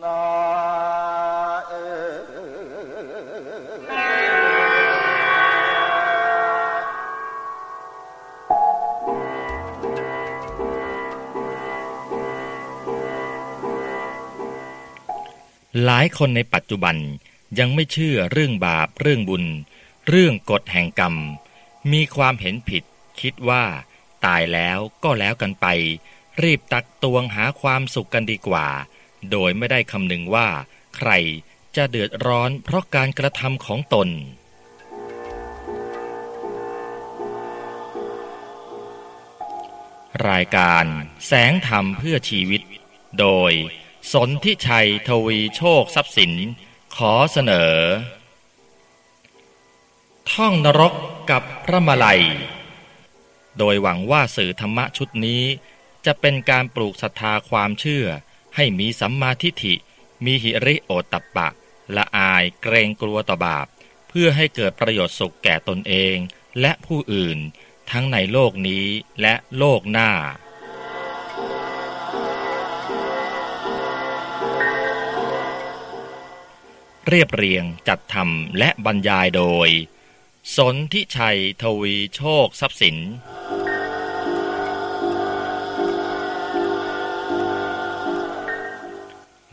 หลายคนในปัจจุบันยังไม่เชื่อเรื่องบาปเรื่องบุญ เรื่องกฎแห่งกรรม มีความเห็นผิด คิดว่า ตายแล้วก็แล้วกันไป รีบตักตวงหาความสุขกันดีกว่า โดยไม่ได้คำนึงว่า ใครจะเดือดร้อนเพราะการกระทำของตน รายการแสงธรรมเพื่อชีวิต โดย สนทิชัยทวีโชคทรัพย์สิน ขอเสนอ ท่องนรกกับพระมาลัย โดยหวังว่าสื่อธรรมะชุดนี้ จะเป็นการปลูกศรัทธาความเชื่อ ให้มีสัมมาทิฏฐิ มีหิริโอตตัปปะ ละอายเกรงกลัวต่อบาป เพื่อให้เกิดประโยชน์สุขแก่ตนเอง และผู้อื่น ทั้งในโลกนี้และโลกหน้า เรียบเรียงจัดทำและบรรยายโดย สนทิชัยทวีโชคทรัพย์สิน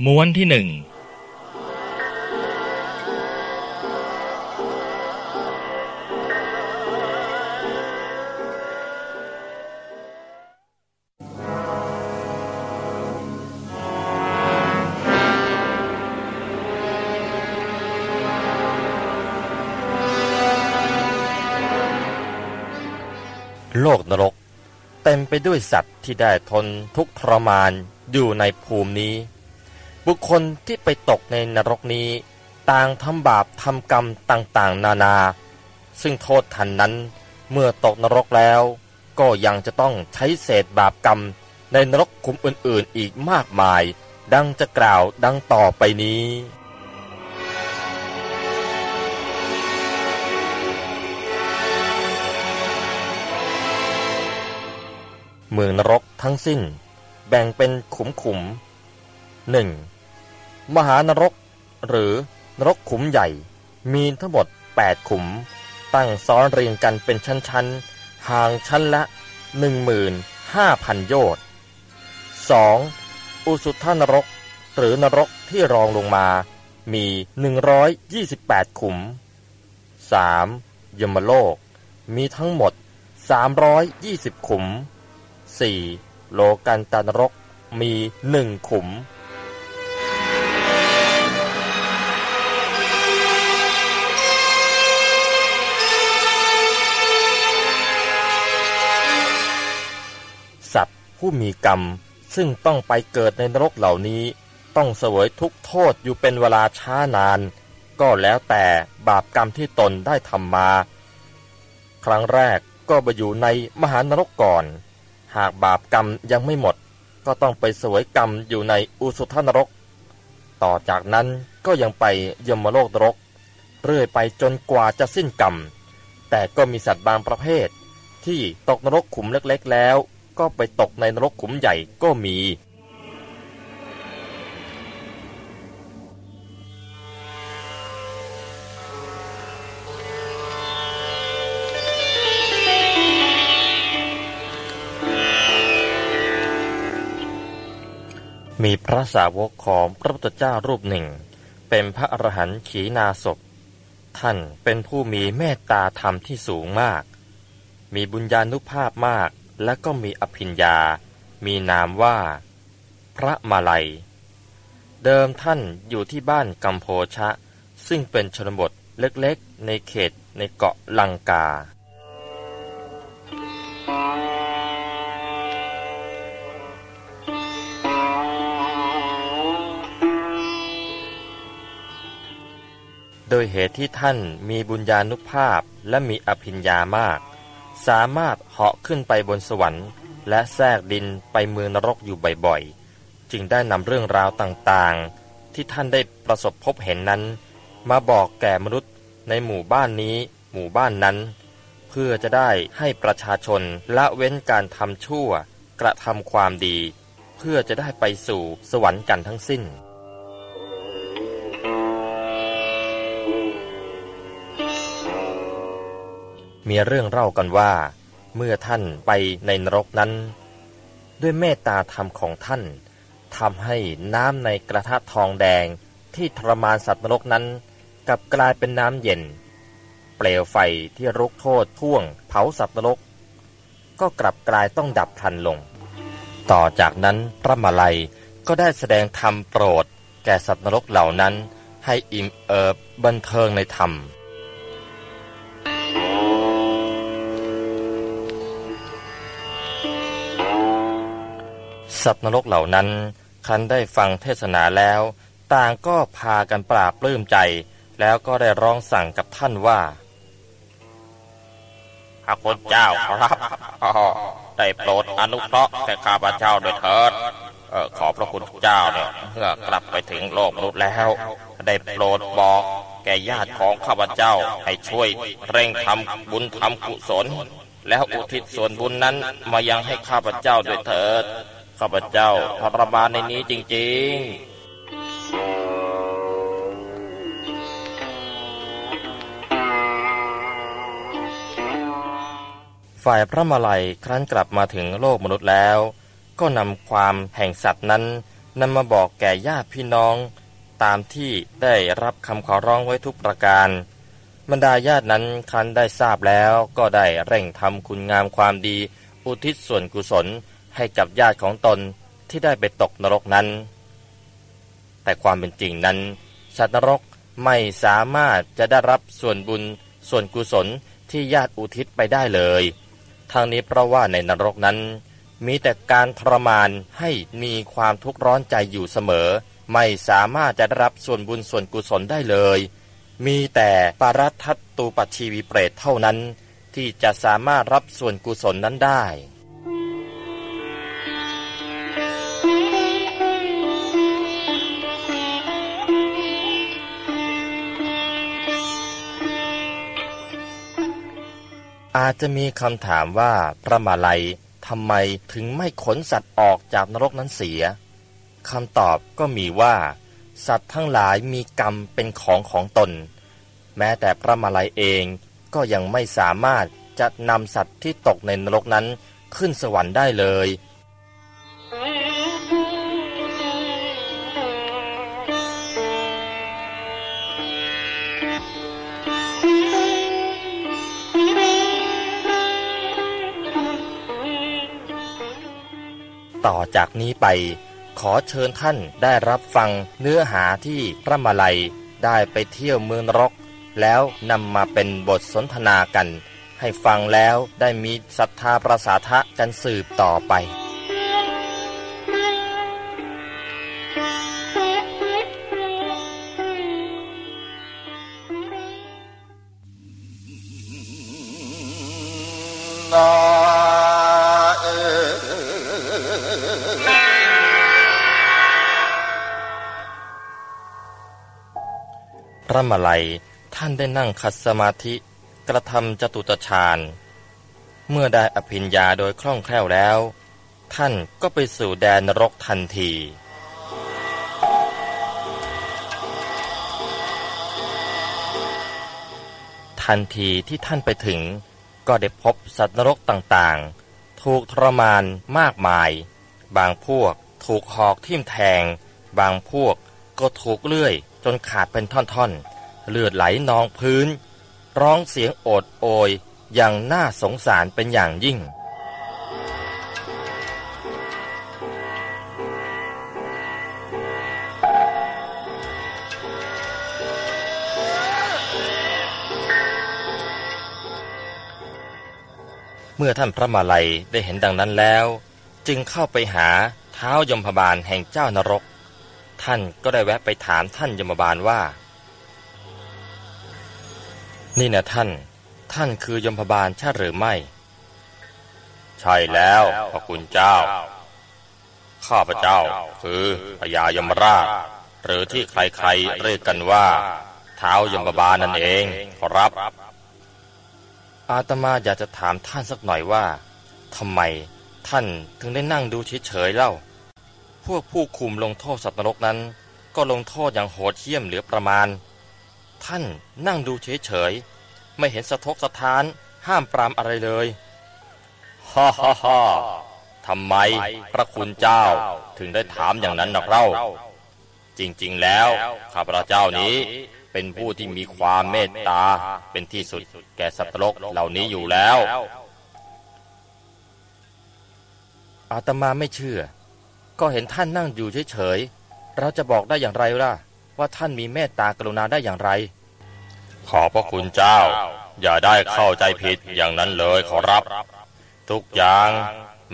ม้วนที่หนึ่งโลกนรก เต็มไปด้วยสัตว์ที่ได้ทนทุกข์ทรมานอยู่ในภูมินี้ บุคคลที่ไปตกในนรกนี้ ต่างทำบาปทำกรรมต่างๆ นานา ซึ่งโทษทันนั้นเมื่อตกนรกแล้ว ก็ยังจะต้องใช้เศษบาปกรรมในนรกขุมอื่นๆอีกมากมาย ดังจะกล่าวดังต่อไปนี้เมืองนรกทั้งสิ้น แบ่งเป็นขุมขุมหนึ่ง มหานรก หรือนรกขุมใหญ่ มีทั้งหมด 8 ขุม ตั้งซ้อนเรียงกันเป็นชั้นๆ ห่างชั้นละ 15,000 โยชน์ 2. อุสุทานรก หรือนรกที่รองลงมา มี 128 ขุม 3. ยมโลก มีทั้งหมด 320 ขุม 4. โลกันตานรก มีหนึ่งขุม ผู้มีกรรมซึ่งต้องไปเกิดในนรกเหล่านี้ ต้องเสวยทุกโทษอยู่เป็นเวลาช้านาน ก็แล้วแต่บาปกรรมที่ตนได้ทำมา ครั้งแรกก็ไปอยู่ในมหานรกก่อน หากบาปกรรมยังไม่หมด ก็ต้องไปเสวยกรรมอยู่ในอุสุทนรก ต่อจากนั้นก็ยังไปยมโลกนรก เรื่อยไปจนกว่าจะสิ้นกรรม แต่ก็มีสัตว์บางประเภท ที่ตกนรกขุมเล็กๆแล้ว ก็ไปตกในนรกขุมใหญ่ก็มี มีพระสาวกของพระพุทธเจ้ารูปหนึ่ง เป็นพระอรหันต์ขีนาศพท่านเป็นผู้มีเมตตาธรรมที่สูงมาก มีบุญญาณุภาพมาก และก็มีอภิญญา มีนามว่า พระมาลัย เดิมท่านอยู่ที่บ้านกัมโพชะ ซึ่งเป็นชนบทเล็กๆ ในเขตในเกาะลังกา โดยเหตุที่ท่านมีบุญญาณุภาพและมีอภิญญามาก สามารถเหาะขึ้นไปบนสวรรค์ และแทรกดินไปเมืองนรกอยู่บ่อยๆ จึงได้นำเรื่องราวต่างๆ ที่ท่านได้ประสบพบเห็นนั้น มาบอกแก่มนุษย์ในหมู่บ้านนี้หมู่บ้านนั้น เพื่อจะได้ให้ประชาชนละเว้นการทำชั่ว กระทำความดี เพื่อจะได้ไปสู่สวรรค์กันทั้งสิ้น มีเรื่องเล่ากันว่า เมื่อท่านไปในนรกนั้น ด้วยเมตตาธรรมของท่านทำให้น้ำในกระทะทองแดงที่ทรมานสัตว์นรกนั้นกลับกลายเป็นน้ำเย็น เปลวไฟที่รุกโทษท่วงเผาสัตว์นรก ก็กลับกลายต้องดับพลันลง ต่อจากนั้นพระมาลัยก็ได้แสดงธรรมโปรด แก่สัตว์นรกเหล่านั้นให้อิ่มเอิบบันเทิงในธรรม สัตว์นรกเหล่านั้น คันได้ฟังเทศนาแล้ว ต่างก็พากันปราบปลื้มใจ แล้วก็ได้ร้องสั่งกับท่านว่าพระคุณเจ้าครับได้โปรดอนุเคราะห์แก่ข้าพเจ้าด้วยเถิดขอพระคุณเจ้าเนี่ยเพื่อกลับไปถึงโลกมนุษย์แล้ว ได้โปรดบอกแก่ญาติของข้าพเจ้าให้ช่วยเร่งทำบุญทำกุศล แล้วอุทิศส่วนบุญนั้นมายังให้ข้าพเจ้าด้วยเถิด ข้าพเจ้าทรมานในนี้จริง ๆฝ่ายพระมาลัยครั้นกลับมาถึงโลกมนุษย์แล้ว ก็นำความแห่งสัตว์นั้นนำมาบอกแก่ญาติพี่น้อง ตามที่ได้รับคำขอร้องไว้ทุกประการ บรรดาญาตินั้นครั้นได้ทราบแล้วก็ได้เร่งทำคุณงามความดี อุทิศส่วนกุศล ให้กับญาติของตนที่ได้ไปตกนรกนั้น แต่ความเป็นจริงนั้น สัตว์นรกไม่สามารถจะได้รับส่วนบุญส่วนกุศลที่ญาติอุทิศไปได้เลยทางนี้เพราะว่าในนรกนั้น มีแต่การทรมานให้มีความทุกข์ร้อนใจอยู่เสมอ ไม่สามารถจะได้รับส่วนบุญส่วนกุศลได้เลย มีแต่ปารัทัตตูปัชีวีเปรตเท่านั้น ที่จะสามารถรับส่วนกุศลนั้นได้ อาจจะมีคำถามว่าพระมาลัยทำไมถึงไม่ขนสัตว์ออกจากนรกนั้นเสียคำตอบก็มีว่า สัตว์ทั้งหลายมีกรรมเป็นของของตน แม้แต่พระมาลัยเองก็ยังไม่สามารถจะนำสัตว์ที่ตกในนรกนั้นขึ้นสวรรค์ได้เลย ต่อจากนี้ไป ขอเชิญท่านได้รับฟังเนื้อหาที่พระมาลัยได้ไปเที่ยวเมืองรก แล้วนำมาเป็นบทสนทนากัน ให้ฟังแล้วได้มีศรัทธาประสาทะกันสืบต่อไป ระมาลัยท่านได้นั่งคัดสมาธิกระทำจตุตฌานเมื่อได้อภิญญาโดยคล่องแคล่วแล้ว ท่านก็ไปสู่แดนนรกทันที ทันทีที่ท่านไปถึง ก็ได้พบสัตว์นรกต่างๆ ถูกทรมานมากมาย บางพวกถูกหอกทิ่มแทง บางพวกก็ถูกเลื่อย จนขาดเป็นท่อนๆ เลือดไหลนองพื้น ร้องเสียงโอดโอยอย่างน่าสงสารเป็นอย่างยิ่ง เมื่อท่านพระมาลัยได้เห็นดังนั้นแล้ว จึงเข้าไปหาเท้ายมพบาลแห่งเจ้านรก ท่านก็ได้แวะไปถามท่านยมบาลว่า นี่นะท่าน ท่านคือยมพบาลใช่หรือไม่ ใช่แล้วพระคุณเจ้า ข้าพเจ้าคือพญายมราช หรือที่ใครๆเรียกกันว่า เท้ายมบาลนั่นเองขอรับ อาตมาอยากจะถามท่านสักหน่อยว่าทำไมท่านถึงได้นั่งดูเฉยๆเล่า พวกผู้คุมลงโทษสัตว์นรกนั้น ก็ลงโทษอย่างโหดเหี้ยมเหลือประมาณ ท่านนั่งดูเฉยๆ ไม่เห็นสะทกสะท้านห้ามปรามอะไรเลยฮ่าฮ่าฮ่าทำไมพระคุณเจ้าถึงได้ถามอย่างนั้นนักเล่า จริงๆแล้วข้าพระเจ้านี้เป็นผู้ที่มีความเมตตาเป็นที่สุดแก่สัตว์โลกเหล่านี้อยู่แล้วอาตมาไม่เชื่อ ก็เห็นท่านนั่งอยู่เฉยๆ เราจะบอกได้อย่างไรล่ะ ว่าท่านมีเมตตากรุณาได้อย่างไร ขอพระคุณเจ้า อย่าได้เข้าใจผิดอย่างนั้นเลยขอรับ ทุกอย่าง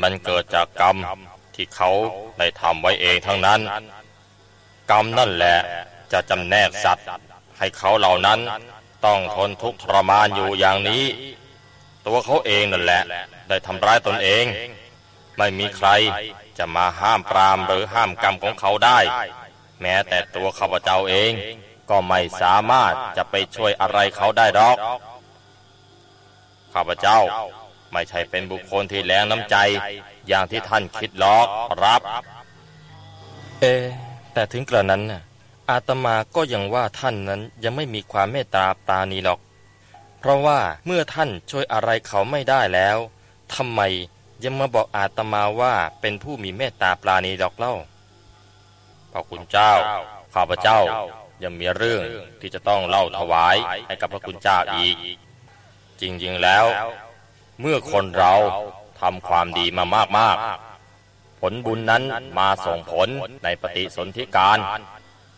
มันเกิดจากกรรมที่เขาได้ทำไว้เองทั้งนั้น กรรมนั่นแหละจะจำแนกสัตว์ ให้เขาเหล่านั้นต้องทนทุกข์ทรมานอยู่อย่างนี้ ตัวเขาเองนั่นแหละ ได้ทำร้ายตนเอง ไม่มีใคร จะมาห้ามปรามหรือห้ามกรรมของเขาได้ แม้แต่ตัวข้าพเจ้าเอง ก็ไม่สามารถจะไปช่วยอะไรเขาได้หรอกข้าพเจ้าไม่ใช่เป็นบุคคลที่แรงน้ำใจ อย่างที่ท่านคิดหรอกครับ เอ แต่ถึงกระนั้นน่ะอาตมาก็ยังว่าท่านนั้นยังไม่มีความเมตตาปราณีหรอก เพราะว่าเมื่อท่านช่วยอะไรเขาไม่ได้แล้วทำไม ยังมาบอกอาตมาว่าเป็นผู้มีเมตตาปราณีดอกเล่าพระคุณเจ้า ข้าพเจ้ายังมีเรื่องที่จะต้องเล่าถวายให้กับพระคุณเจ้าอีก จริงๆแล้ว เมื่อคนเราทำความดีมามากๆ ผลบุญนั้นมาส่งผลในปฏิสนธิการ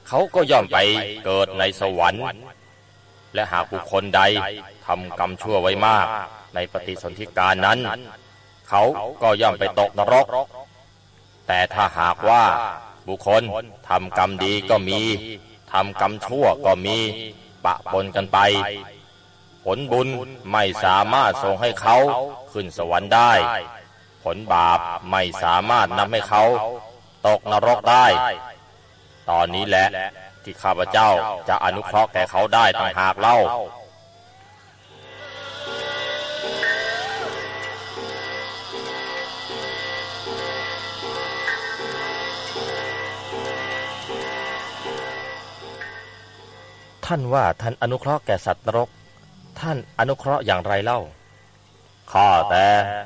เขาก็ย่อมไปเกิดในสวรรค์ และหากบุคคลใดทำกรรมชั่วไว้มาก ในปฏิสนธิการนั้น เขาก็ย่อมไปตกนรก แต่ถ้าหากว่าบุคคลทำกรรมดีก็มีทำกรรมชั่วก็มีปะปนกันไป ผลบุญไม่สามารถส่งให้เขาขึ้นสวรรค์ได้ ผลบาปไม่สามารถนำให้เขาตกนรกได้ ตอนนี้แหละที่ข้าพเจ้าจะอนุเคราะห์แก่เขาได้ต่างหากเล่า ท่านว่าท่านอนุเคราะห์แก่สัตว์นรก ท่านอนุเคราะห์อย่างไรเล่า ข้าแต่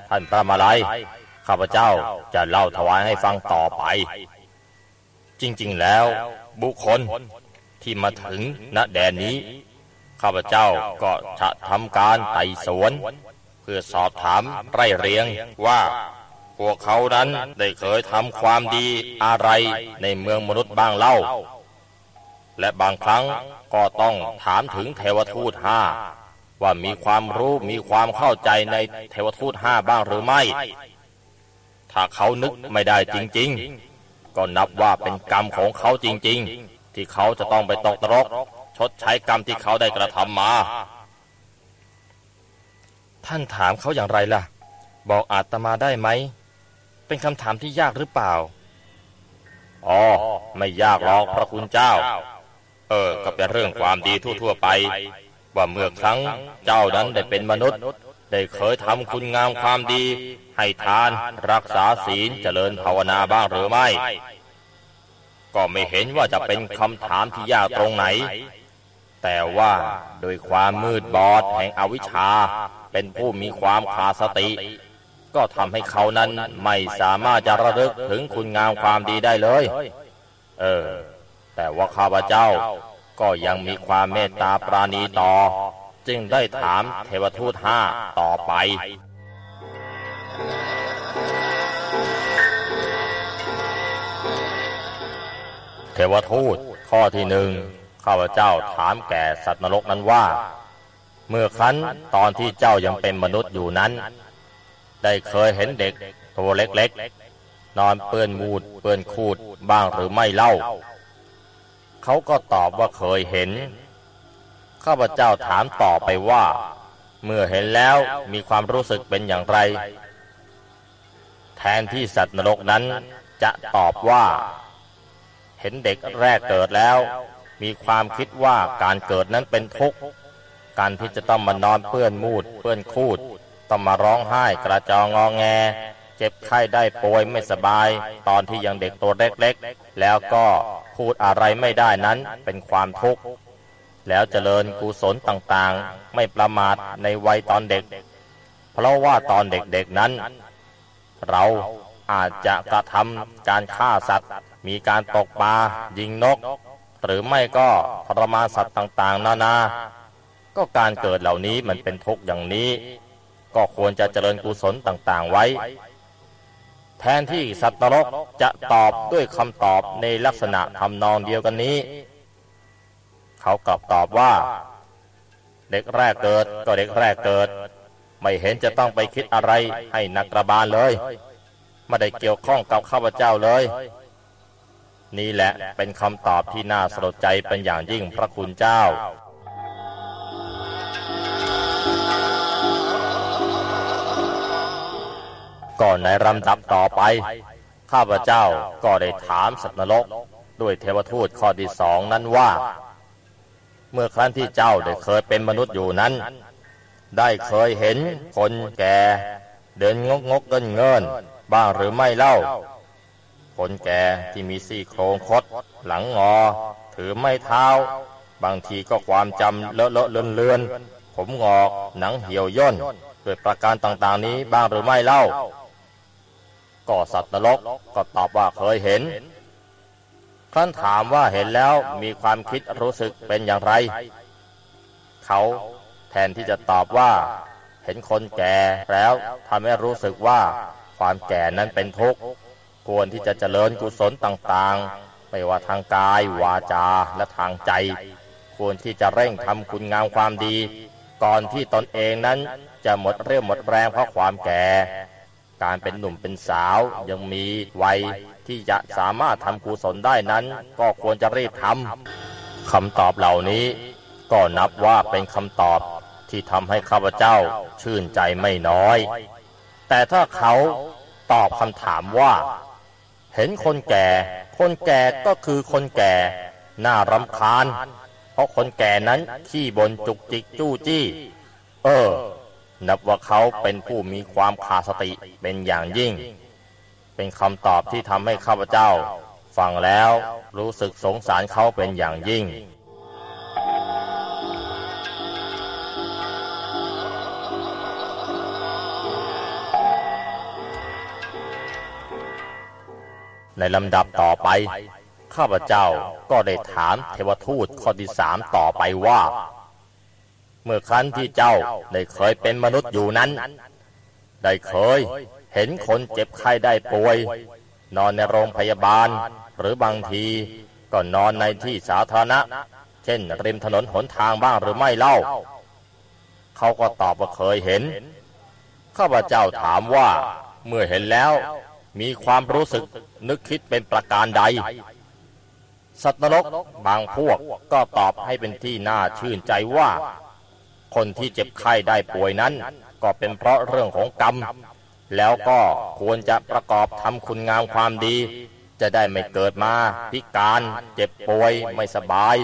ท่านพระมาลัยข้าพเจ้าจะเล่าถวายให้ฟังต่อไป จริงๆแล้ว บุคคลที่มาถึงณแดนนี้ ข้าพเจ้าก็จะทำการไต่สวน เพื่อสอบถามไร่เรียงว่าพวกเขานั้นได้เคยทำความดีอะไรในเมืองมนุษย์บ้างเล่า และบางครั้ง ก็ต้องถามถึงเทวทูตห้าว่ามีความรู้มีความเข้าใจในเทวทูตห้าบ้างหรือไม่ ถ้าเขานึกไม่ได้จริง ๆ ก็นับว่าเป็นกรรมของเขาจริง ๆ ที่เขาจะต้องไปตกนรก ชดใช้กรรมที่เขาได้กระทำมา ท่านถามเขาอย่างไรล่ะ บอกอาตมาได้ไหม เป็นคำถามที่ยากหรือเปล่าอ๋อไม่ยากหรอกพระคุณเจ้า เออ ก็เป็นเรื่องความดีทั่วๆไป ว่าเมื่อครั้งเจ้านั้นได้เป็นมนุษย์ ได้เคยทำคุณงามความดี ให้ทานรักษาศีลเจริญภาวนาบ้างหรือไม่ ก็ไม่เห็นว่าจะเป็นคำถามที่ยากตรงไหน แต่ว่าโดยความมืดบอดแห่งอวิชชา เป็นผู้มีความขาดสติ ก็ทำให้เขานั้นไม่สามารถจะระลึกถึงคุณงามความดีได้เลย เออ แต่ว่าข้าพเจ้าก็ยังมีความเมตตาปราณีต่อ จึงได้ถามเทวทูตห้าต่อไป เทวทูตข้อที่หนึ่งข้าพเจ้าถามแก่สัตว์นรกนั้นว่า เมื่อครั้นตอนที่เจ้ายังเป็นมนุษย์อยู่นั้น ได้เคยเห็นเด็กตัวเล็กๆ นอนเปื้อนมูดเปื้อนคูดบ้างหรือไม่เล่า เขาก็ตอบว่าเคยเห็น ข้าพเจ้าถามต่อไปว่า เมื่อเห็นแล้วมีความรู้สึกเป็นอย่างไร แทนที่สัตว์นรกนั้นจะตอบว่า เห็นเด็กแรกเกิดแล้ว มีความคิดว่าการเกิดนั้นเป็นทุกข์การที่จะต้องมานอนเปื้อนมูด เปื้อนคูด ต้องมาร้องไห้กระจองงอแง เจ็บไข้ได้ป่วยไม่สบาย ตอนที่ยังเด็กตัวเล็กๆ แล้วก็พูดอะไรไม่ได้นั้นเป็นความทุกข์ แล้วเจริญกุศลต่างๆ ไม่ประมาทในวัยตอนเด็ก เพราะว่าตอนเด็กๆนั้น เราอาจจะกระทำการฆ่าสัตว์ มีการตกปลายิงนก หรือไม่ก็ทรมานสัตว์ต่างๆ นานา ก็การเกิดเหล่านี้มันเป็นทุกข์อย่างนี้ ก็ควรจะเจริญกุศลต่างๆไว้ แทนที่สัตว์นรกจะตอบด้วยคำตอบในลักษณะทำนองเดียวกันนี้ เขากลับตอบว่า เด็กแรกเกิดก็เด็กแรกเกิด ไม่เห็นจะต้องไปคิดอะไรให้นักระบาลเลยไม่ได้เกี่ยวข้องกับข้าพเจ้าเลย นี่แหละเป็นคำตอบที่น่าสลดใจเป็นอย่างยิ่งพระคุณเจ้า ก่อนในลำดับต่อไป ข้าพเจ้าก็ได้ถามสัตว์นรก ด้วยเทวทูตข้อที่สองนั้นว่า เมื่อครั้งที่เจ้าได้เคยเป็นมนุษย์อยู่นั้น ได้เคยเห็นคนแก่ เดินงกงกเงินเงินบ้างหรือไม่เล่า คนแก่ที่มีซี่โครงคดหลังงอ ถือไม่เท้า บางทีก็ความจำเลอะเลอะเลือนเลือนผมงอกหนังเหี่ยวย่นด้วยประการต่างๆนี้บ้างหรือไม่เล่า ก็สัตว์นรกก็ตอบว่าเคยเห็นครั้นถามว่าเห็นแล้วมีความคิดรู้สึกเป็นอย่างไร เขาแทนที่จะตอบว่า เห็นคนแก่แล้วทำให้รู้สึกว่าความแก่นั้นเป็นทุกข์ควรที่จะเจริญกุศลต่างๆ ไม่ว่าทางกายวาจาและทางใจ ควรที่จะเร่งทำคุณงามความดี ก่อนที่ตนเองนั้นจะหมดเรี่ยวหมดแรงเพราะความแก่ การเป็นหนุ่มเป็นสาวยังมีวัยที่จะสามารถทำกุศลได้นั้น ก็ควรจะรีบทำคำตอบเหล่านี้ ก็นับว่าเป็นคำตอบที่ทำให้ข้าพเจ้าชื่นใจไม่น้อย แต่ถ้าเขาตอบคำถามว่า เห็นคนแก่ คนแก่ก็คือคนแก่ น่ารำคาญ เพราะคนแก่นั้นขี้บนจุกจิกจู้จี้ เออ นับว่าเขาเป็นผู้มีความขาดสติเป็นอย่างยิ่ง เป็นคำตอบที่ทำให้ข้าพเจ้า ฟังแล้วรู้สึกสงสารเขาเป็นอย่างยิ่ง ในลำดับต่อไป ข้าพเจ้าก็ได้ถามเทวทูตข้อที่สามต่อไปว่า เมื่อครั้นที่เจ้าได้เคยเป็นมนุษย์อยู่นั้น ได้เคยเห็นคนเจ็บไข้ได้ป่วย นอนในโรงพยาบาล หรือบางทีก็นอนในที่สาธารณะ เช่น ริมถนนหนทางบ้างหรือไม่เล่า เขาก็ตอบว่าเคยเห็น ข้าพเจ้าถามว่าเมื่อเห็นแล้ว มีความรู้สึกนึกคิดเป็นประการใดสัตว์นรกบางพวกก็ตอบให้เป็นที่น่าชื่นใจว่า คนที่เจ็บไข้ได้ป่วยนั้น ก็เป็นเพราะเรื่องของกรรม แล้วก็ควรจะประกอบทำคุณงามความดี จะได้ไม่เกิดมา พิการ เจ็บป่วยไม่สบาย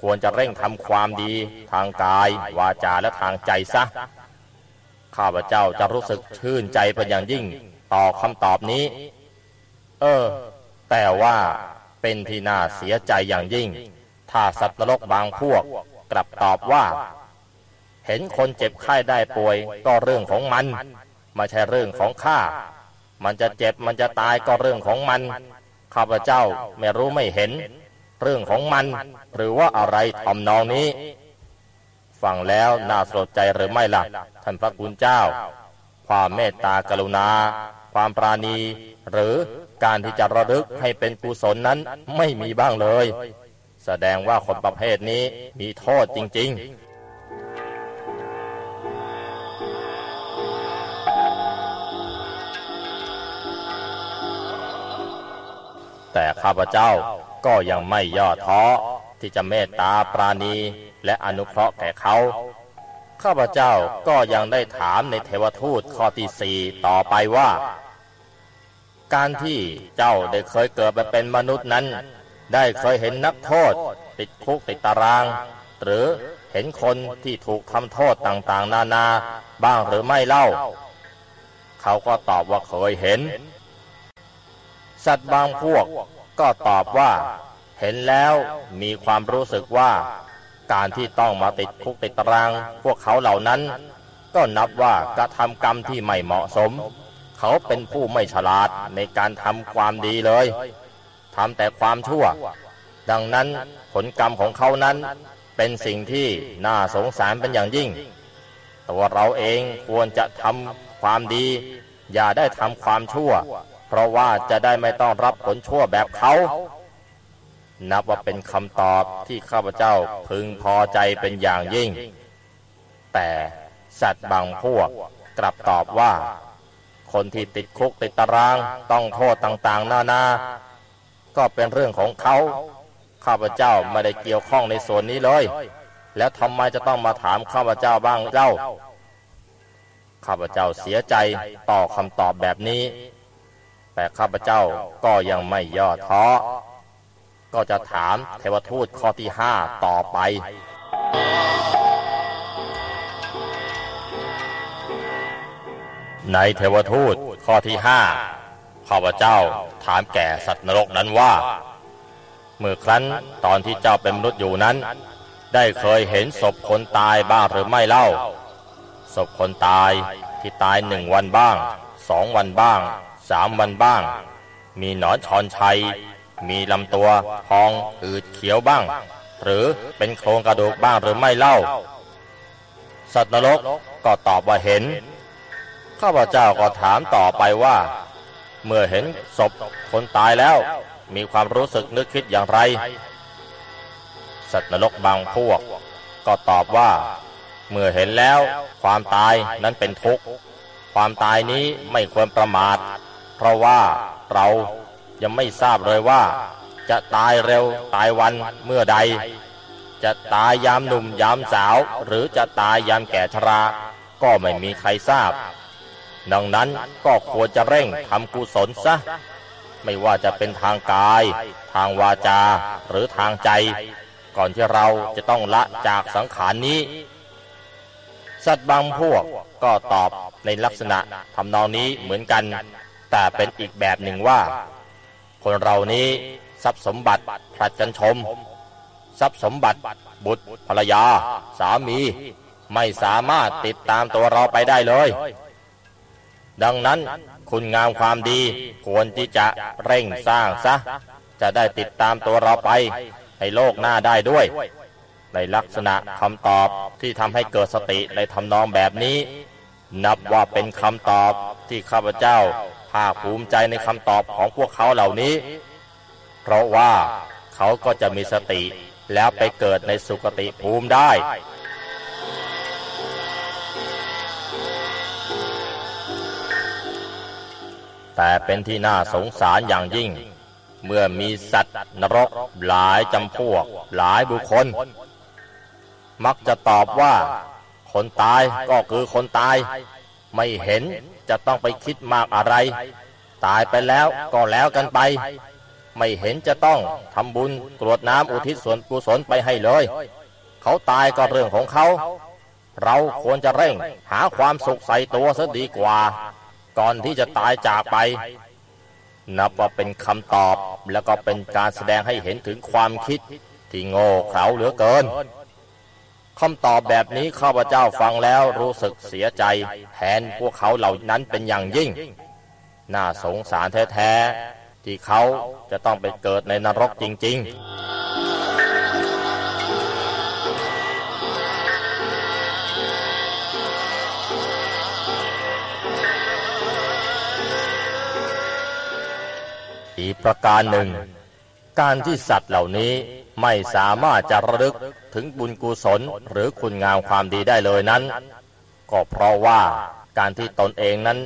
ควรจะเร่งทำความดี ทางกาย วาจาและทางใจซะ ข้าพเจ้าจะรู้สึกชื่นใจเป็นอย่างยิ่ง ต่อคำตอบนี้ เออ แต่ว่าเป็นที่น่าเสียใจอย่างยิ่ง ถ้าสัตว์นรกบางพวกกลับตอบว่า เห็นคนเจ็บไข้ได้ป่วยก็เรื่องของมันไม่ใช่เรื่องของข้า มันจะเจ็บมันจะตายก็เรื่องของมัน ข้าพเจ้าไม่รู้ไม่เห็น เรื่องของมัน หรือว่าอะไรทำนองนี้ ฟังแล้วน่าสลดใจหรือไม่ล่ะ ท่านพระคุณเจ้า ความเมตตากรุณา ความปราณี หรือการที่จะระลึกให้เป็นกุศลนั้นไม่มีบ้างเลย แสดงว่าคนประเภทนี้มีโทษจริง ๆ แต่ข้าพเจ้าก็ยังไม่ย่อท้อที่จะเมตตาปราณีและอนุเคราะห์แก่เขา ข้าพเจ้าก็ยังได้ถามในเทวทูตข้อที่สี่ต่อไปว่า การที่เจ้าได้เคยเกิดมาเป็นมนุษย์นั้น ได้เคยเห็นนักโทษ ติดคุกติดตาราง หรือเห็นคนที่ถูกทำโทษต่างๆ นานา บ้างหรือไม่เล่า เขาก็ตอบว่าเคยเห็น สัตว์บางพวกก็ตอบว่า เห็นแล้วมีความรู้สึกว่า การที่ต้องมาติดคุกติดตาราง พวกเขาเหล่านั้น ก็นับว่ากระทำกรรมที่ไม่เหมาะสม เขาเป็นผู้ไม่ฉลาดในการทำความดีเลยทำแต่ความชั่ว ดังนั้นผลกรรมของเขานั้น เป็นสิ่งที่น่าสงสารเป็นอย่างยิ่ง ตัวเราเองควรจะทำความดี อย่าได้ทำความชั่ว เพราะว่าจะได้ไม่ต้องรับผลชั่วแบบเขา นับว่าเป็นคำตอบที่ข้าพเจ้าพึงพอใจเป็นอย่างยิ่ง แต่สัตว์บางพวกกลับตอบว่า คนที่ติดคุกติดตารางต้องโทษต่างๆ นานา ก็เป็นเรื่องของเขา ข้าพเจ้าไม่ได้เกี่ยวข้องในส่วนนี้เลย แล้วทำไมจะต้องมาถามข้าพเจ้าบ้างเล่าข้าพเจ้าเสียใจต่อคำตอบแบบนี้ แต่ข้าพเจ้าก็ยังไม่ย่อท้อ ก็จะถามเทวทูตข้อที่ห้าต่อไป ในเทวทูตข้อที่ห้าข้าพเจ้าถามแก่สัตว์นรกนั้นว่า เมื่อครั้นตอนที่เจ้าเป็นมนุษย์อยู่นั้น ได้เคยเห็นศพคนตายบ้างหรือไม่เล่า ศพคนตายที่ตายหนึ่งวันบ้างสองวันบ้าง สามวันบ้าง มีหนอนชอนชัย มีลำตัวพองอืดเขียวบ้าง หรือเป็นโครงกระดูกบ้างหรือไม่เล่า สัตว์นรกก็ตอบว่าเห็น ข้าพเจ้าก็ถามต่อไปว่า เมื่อเห็นศพคนตายแล้ว มีความรู้สึกนึกคิดอย่างไร สัตว์นรกบางพวก ก็ตอบว่า เมื่อเห็นแล้ว ความตายนั้นเป็นทุกข์ความตายนี้ไม่ควรประมาท เพราะว่าเรายังไม่ทราบเลยว่า จะตายเร็วตายวันเมื่อใด จะตายยามหนุ่มยามสาว หรือจะตายยามแก่ชรา ก็ไม่มีใครทราบ ดังนั้นก็ควรจะเร่งทำกุศลซะ ไม่ว่าจะเป็นทางกาย ทางวาจา หรือทางใจ ก่อนที่เราจะต้องละจากสังขารนี้ สัตว์บางพวกก็ตอบในลักษณะทำนองนี้เหมือนกัน แต่เป็นอีกแบบหนึ่งว่า คนเรานี้ทรัพย์สมบัติผลัดกันชม ทรัพย์สมบัติบุตรภรรยา สามี ไม่สามารถติดตามตัวเราไปได้เลย ดังนั้นคุณงามความดีควรที่จะเร่งสร้างซะ จะได้ติดตามตัวเราไปในโลกหน้าได้ด้วย ในลักษณะคำตอบที่ทำให้เกิดสติในทำนองแบบนี้ นับว่าเป็นคำตอบที่ข้าพเจ้า ภาคภูมิใจในคำตอบของพวกเขาเหล่านี้ เพราะว่าเขาก็จะมีสติแล้วไปเกิดในสุคติภูมิได้ แต่เป็นที่น่าสงสารอย่างยิ่ง เมื่อมีสัตว์นรกหลายจำพวกหลายบุคคล มักจะตอบว่า คนตายก็คือคนตาย ไม่เห็น จะต้องไปคิดมากอะไร ตายไปแล้วก็แล้วกันไป ไม่เห็นจะต้องทำบุญกรวดน้ำอุทิศส่วนกุศลไปให้เลย เขาตายก็เรื่องของเขา เราควรจะเร่งหาความสุขใส่ตัวซะดีกว่า ก่อนที่จะตายจากไป นับว่าเป็นคำตอบแล้วก็เป็นการแสดงให้เห็นถึงความคิดที่โง่เขลาเหลือเกิน คำตอบแบบนี้ข้าพเจ้าฟังแล้วรู้สึกเสียใจ แทนพวกเขาเหล่านั้นเป็นอย่างยิ่ง น่าสงสารแท้ๆ ที่เขาจะต้องไปเกิดในนรกจริง ๆอีกประการหนึ่ง การที่สัตว์เหล่านี้ ไม่สามารถจะระลึกถึงบุญกุศลหรือคุณงามความดีได้เลยนั้น ก็เพราะว่าการที่ตนเองนั้น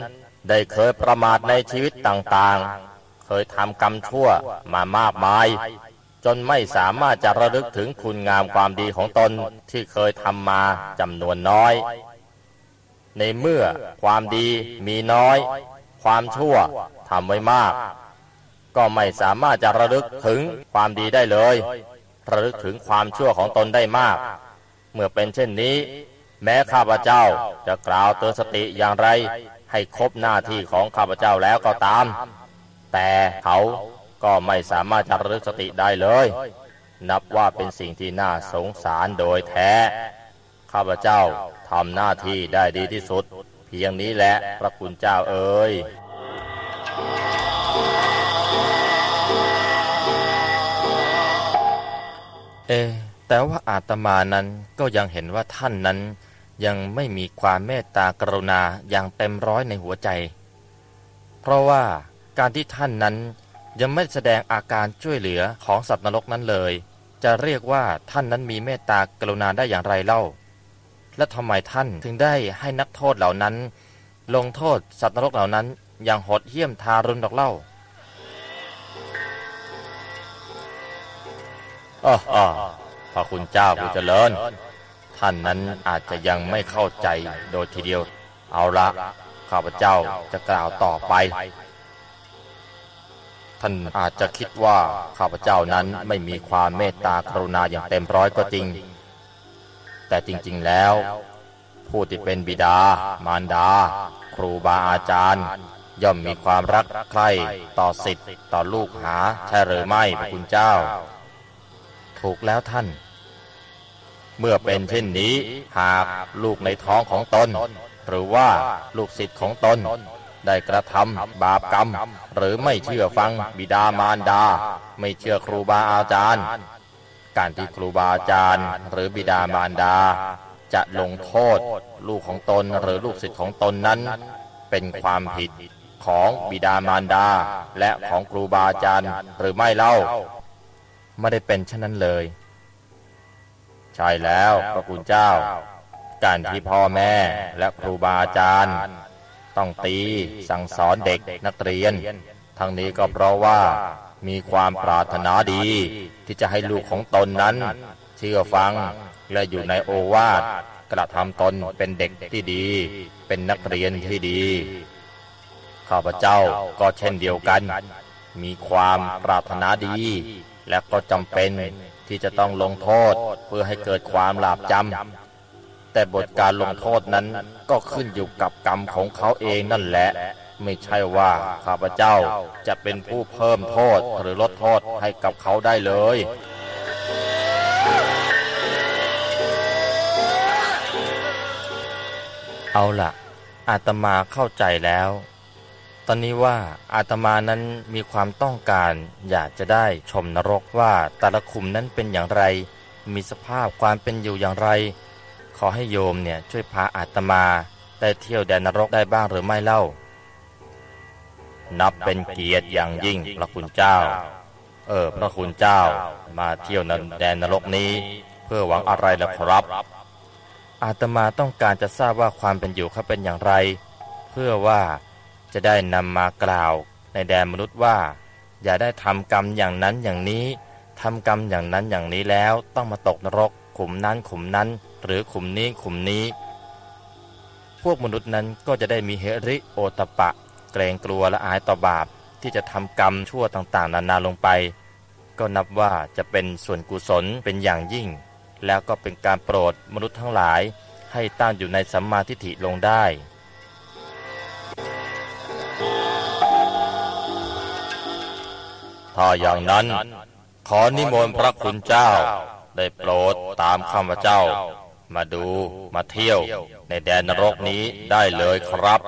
ได้เคยประมาทในชีวิตต่างๆ เคยทำกรรมชั่วมามากมาย จนไม่สามารถจะระลึกถึงคุณงามความดีของตนที่เคยทำมาจำนวนน้อย ในเมื่อความดีมีน้อย ความชั่วทำไว้มาก ก็ไม่สามารถจะระลึกถึงความดีได้เลย ระลึกถึงความชั่วของตนได้มาก เมื่อเป็นเช่นนี้ แม้ข้าพเจ้าจะกล่าวเตือนสติอย่างไร ให้ครบหน้าที่ของข้าพเจ้าแล้วก็ตาม แต่เขาก็ไม่สามารถจะระลึกสติได้เลย นับว่าเป็นสิ่งที่น่าสงสารโดยแท้ ข้าพเจ้าทำหน้าที่ได้ดีที่สุด เพียงนี้แหละพระคุณเจ้าเอ๋ย เอ แต่ว่าอาตมานั้นก็ยังเห็นว่าท่านนั้น ยังไม่มีความเมตตากรุณาอย่างเต็มร้อยในหัวใจ เพราะว่าการที่ท่านนั้นยังไม่แสดงอาการช่วยเหลือของสัตว์นรกนั้นเลย จะเรียกว่าท่านนั้นมีเมตตากรุณาได้อย่างไรเล่า และทำไมท่านถึงได้ให้นักโทษเหล่านั้น ลงโทษสัตว์นรกเหล่านั้นอย่างโหดเหี้ยมทารุณดอกเล่า อ้ออพระคุณเจ้าผู้เจริญ ท่านนั้นอาจจะยังไม่เข้าใจโดยทีเดียว เอาละ ข้าพเจ้าจะกล่าวต่อไป ท่านอาจจะคิดว่าข้าพเจ้านั้นไม่มีความเมตตากรุณาอย่างเต็มร้อยก็จริง แต่จริงๆแล้ว ผู้ที่เป็นบิดา มารดา ครูบาอาจารย์ย่อมมีความรักใคร่ต่อสิทธิ์ต่อลูกหา ใช่หรือไม่พระคุณเจ้า ถูกแล้วท่าน เมื่อเป็นเช่นนี้ หากลูกในท้องของตน หรือว่าลูกศิษย์ของตน ได้กระทำบาปกรรม หรือไม่เชื่อฟังบิดามารดา ไม่เชื่อครูบาอาจารย์ การที่ครูบาอาจารย์ หรือบิดามารดา จะลงโทษ ลูกของตนหรือลูกศิษย์ของตนนั้น เป็นความผิดของบิดามารดา และของครูบาอาจารย์หรือไม่เล่า ไม่ได้เป็นเช่นนั้นเลย ใช่แล้วพระคุณเจ้า การที่พ่อแม่และครูบาอาจารย์ ต้องตีสั่งสอนเด็กนักเรียน ทั้งนี้ก็เพราะว่ามีความปรารถนาดี ที่จะให้ลูกของตนนั้น เชื่อฟังและอยู่ในโอวาทกระทำตนเป็นเด็กที่ดี เป็นนักเรียนที่ดี ข้าพเจ้าก็เช่นเดียวกัน มีความปรารถนาดี และก็จำเป็นที่จะต้องลงโทษเพื่อให้เกิดความหลาบจำแต่บทการลงโทษนั้นก็ขึ้นอยู่กับกรรมของเขาเองนั่นแหละ ไม่ใช่ว่าข้าพเจ้าจะเป็นผู้เพิ่มโทษหรือลดโทษให้กับเขาได้เลยเอาล่ะอาตมาเข้าใจแล้ว ตอนนี้ว่าอาตมานั้นมีความต้องการอยากจะได้ชมนรกว่าแต่ละขุมนั้นเป็นอย่างไร มีสภาพความเป็นอยู่อย่างไร ขอให้โยมเนี่ยช่วยพาอาตมาได้เที่ยวแดนนรกได้บ้างหรือไม่เล่า นับเป็นเกียรติอย่างยิ่งพระคุณเจ้า เออพระคุณเจ้ามาเที่ยวแดนนรกนี้ เพื่อหวังอะไรล่ะครับ อาตมาต้องการจะทราบว่าความเป็นอยู่เขาเป็นอย่างไร เพื่อว่า จะได้นำมากล่าวในแดนมนุษย์ว่า อย่าได้ทำกรรมอย่างนั้นอย่างนี้ทำกรรมอย่างนั้นอย่างนี้แล้วต้องมาตกนรกขุมนั้นขุมนั้น หรือขุมนี้ขุมนี้ พวกมนุษย์นั้นก็จะได้มีเฮริโอตปะ เกรงกลัวและอายต่อบาปที่จะทำกรรมชั่วต่างๆ นานาลงไป ก็นับว่าจะเป็นส่วนกุศลเป็นอย่างยิ่ง แล้วก็เป็นการโปรดมนุษย์ทั้งหลายให้ตั้งอยู่ในสัมมาทิฏฐิลงได้ ถ้าอย่างนั้น ขอนิมนต์พระคุณเจ้า ได้โปรดตามข้าพเจ้า มาดูมาเที่ยวในแดนนรกนี้ได้เลยครับ